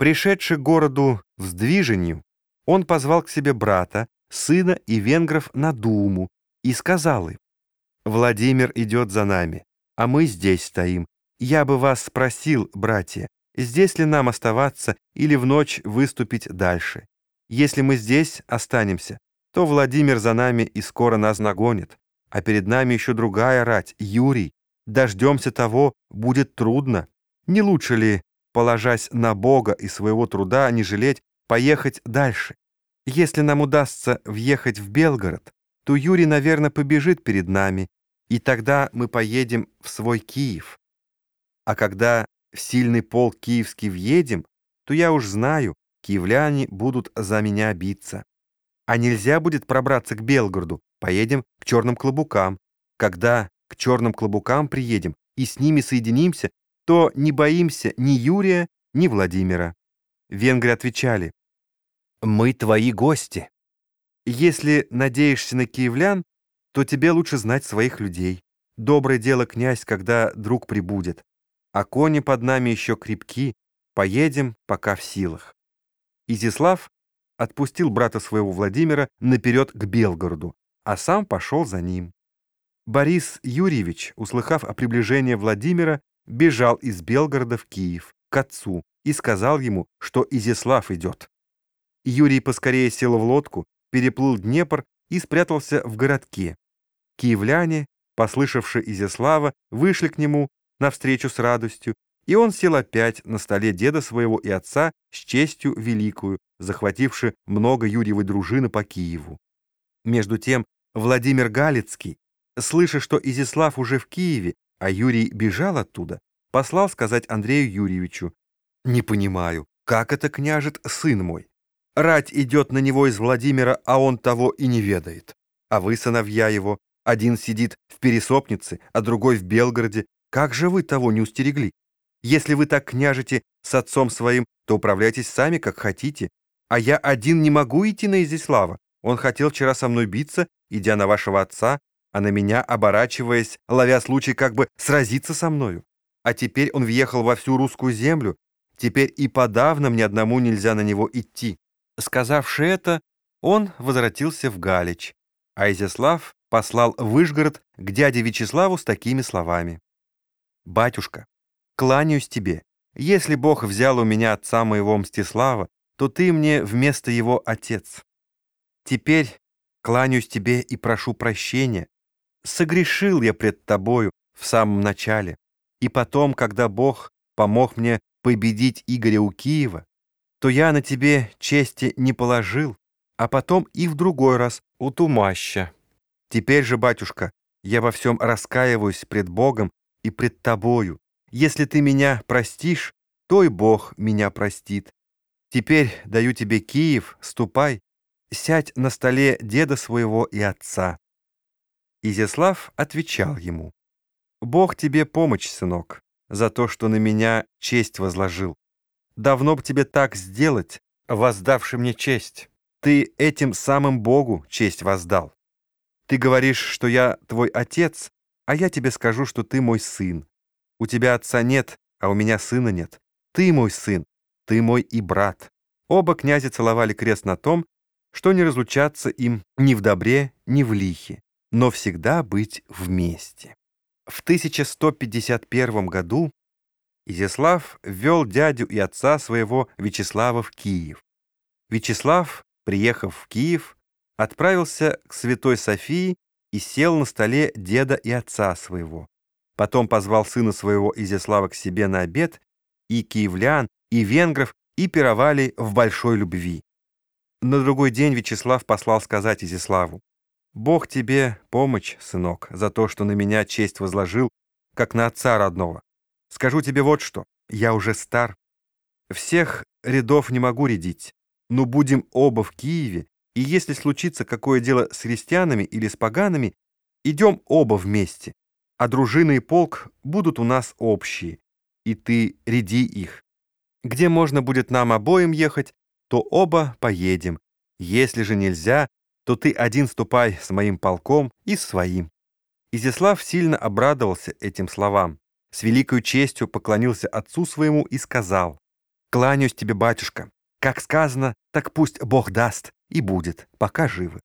Пришедший к городу в сдвижению, он позвал к себе брата, сына и венгров на думу и сказал им, «Владимир идет за нами, а мы здесь стоим. Я бы вас спросил, братья, здесь ли нам оставаться или в ночь выступить дальше? Если мы здесь останемся, то Владимир за нами и скоро нас нагонит, а перед нами еще другая рать, Юрий. Дождемся того, будет трудно. Не лучше ли, положась на Бога и своего труда, не жалеть, поехать дальше? Если нам удастся въехать в Белгород, то Юрий, наверное, побежит перед нами, и тогда мы поедем в свой Киев. А когда в сильный полк киевский въедем, то я уж знаю, киевляне будут за меня биться. А нельзя будет пробраться к Белгороду, поедем к черным клобукам. Когда к черным клобукам приедем и с ними соединимся, то не боимся ни Юрия, ни Владимира. Венгры отвечали, «Мы твои гости. Если надеешься на киевлян, то тебе лучше знать своих людей. Доброе дело, князь, когда друг прибудет. А кони под нами еще крепки, поедем, пока в силах». Изяслав отпустил брата своего Владимира наперед к Белгороду, а сам пошел за ним. Борис Юрьевич, услыхав о приближении Владимира, бежал из Белгорода в Киев, к отцу, и сказал ему, что Изяслав идет. Юрий поскорее сел в лодку, переплыл Днепр и спрятался в городке. Киевляне, послышавши Изяслава, вышли к нему навстречу с радостью, и он сел опять на столе деда своего и отца с честью великую, захвативши много Юрьевой дружины по Киеву. Между тем Владимир Галицкий, слыша, что Изяслав уже в Киеве, а Юрий бежал оттуда, послал сказать Андрею Юрьевичу, «Не понимаю, как это княжет сын мой? Рать идет на него из Владимира, а он того и не ведает. А вы, сыновья его, один сидит в Пересопнице, а другой в Белгороде. Как же вы того не устерегли? Если вы так княжете с отцом своим, то управляйтесь сами, как хотите. А я один не могу идти на Изяслава. Он хотел вчера со мной биться, идя на вашего отца, а на меня, оборачиваясь, ловя случай как бы сразиться со мною. А теперь он въехал во всю русскую землю. Теперь и подавно мне одному нельзя на него идти. Сказавши это, он возвратился в Галич, а Изяслав послал в Вышгород к дяде Вячеславу с такими словами. «Батюшка, кланяюсь тебе. Если Бог взял у меня отца моего Мстислава, то ты мне вместо его отец. Теперь кланяюсь тебе и прошу прощения. Согрешил я пред тобою в самом начале, и потом, когда Бог помог мне победить Игоря у Киева, то я на тебе чести не положил, а потом и в другой раз у Тумаща. Теперь же, батюшка, я во всем раскаиваюсь пред Богом и пред тобою. Если ты меня простишь, то и Бог меня простит. Теперь даю тебе Киев, ступай, сядь на столе деда своего и отца». Изяслав отвечал ему, «Бог тебе помощь, сынок, за то, что на меня честь возложил. Давно бы тебе так сделать, воздавши мне честь. Ты этим самым Богу честь воздал. Ты говоришь, что я твой отец, а я тебе скажу, что ты мой сын. У тебя отца нет, а у меня сына нет. Ты мой сын, ты мой и брат. Оба князя целовали крест на том, что не разлучаться им ни в добре, ни в лихе, но всегда быть вместе. В 1151 году Изяслав ввел дядю и отца своего Вячеслава в Киев. Вячеслав, приехав в Киев, отправился к Святой Софии и сел на столе деда и отца своего. Потом позвал сына своего Изяслава к себе на обед, и киевлян, и венгров, и пировали в большой любви. На другой день Вячеслав послал сказать Изяславу, «Бог тебе помощь, сынок, за то, что на меня честь возложил, как на отца родного. Скажу тебе вот что, я уже стар. Всех рядов не могу рядить, но будем оба в Киеве, и если случится какое дело с христианами или с поганами, идем оба вместе, а дружина и полк будут у нас общие, и ты ряди их. Где можно будет нам обоим ехать, то оба поедем. Если же нельзя, то ты один ступай с моим полком и своим». Изяслав сильно обрадовался этим словам с великою честью поклонился отцу своему и сказал, Кланяюсь тебе, батюшка. Как сказано, так пусть Бог даст и будет, пока живы.